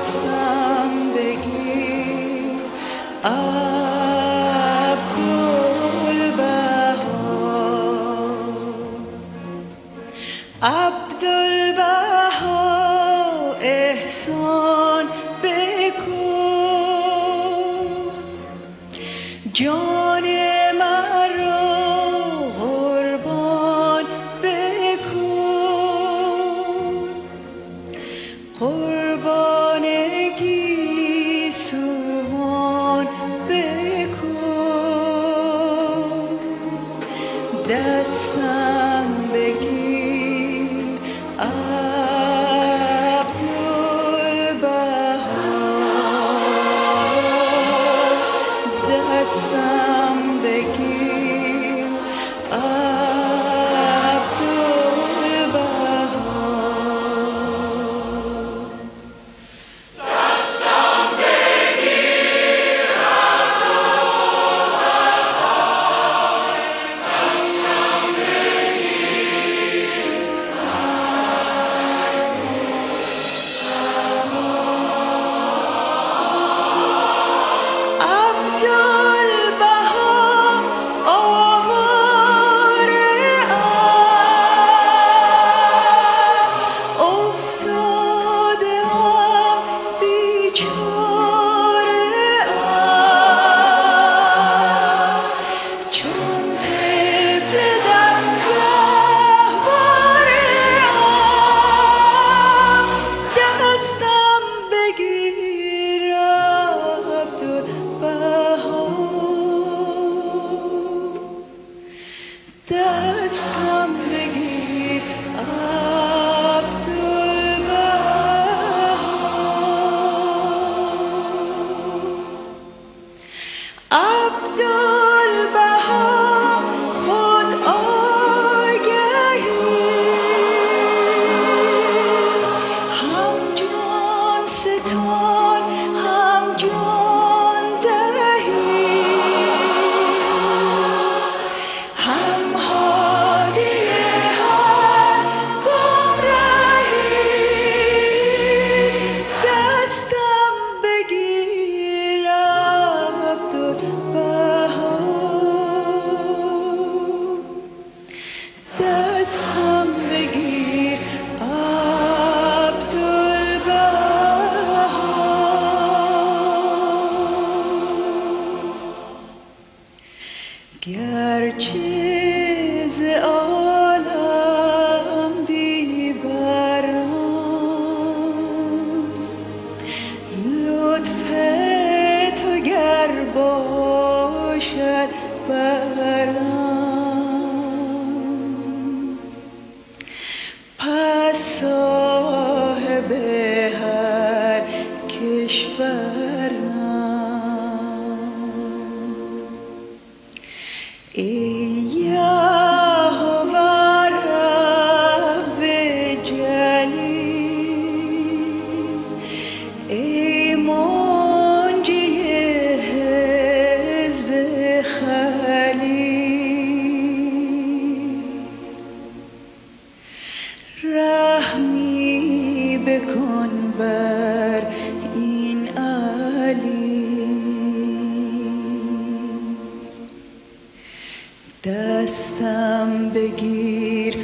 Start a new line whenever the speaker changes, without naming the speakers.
دستم بگیر. the sun. ز عالم بی برم. لطف تو گر باشد برم. پس هر کشور دستم بگیر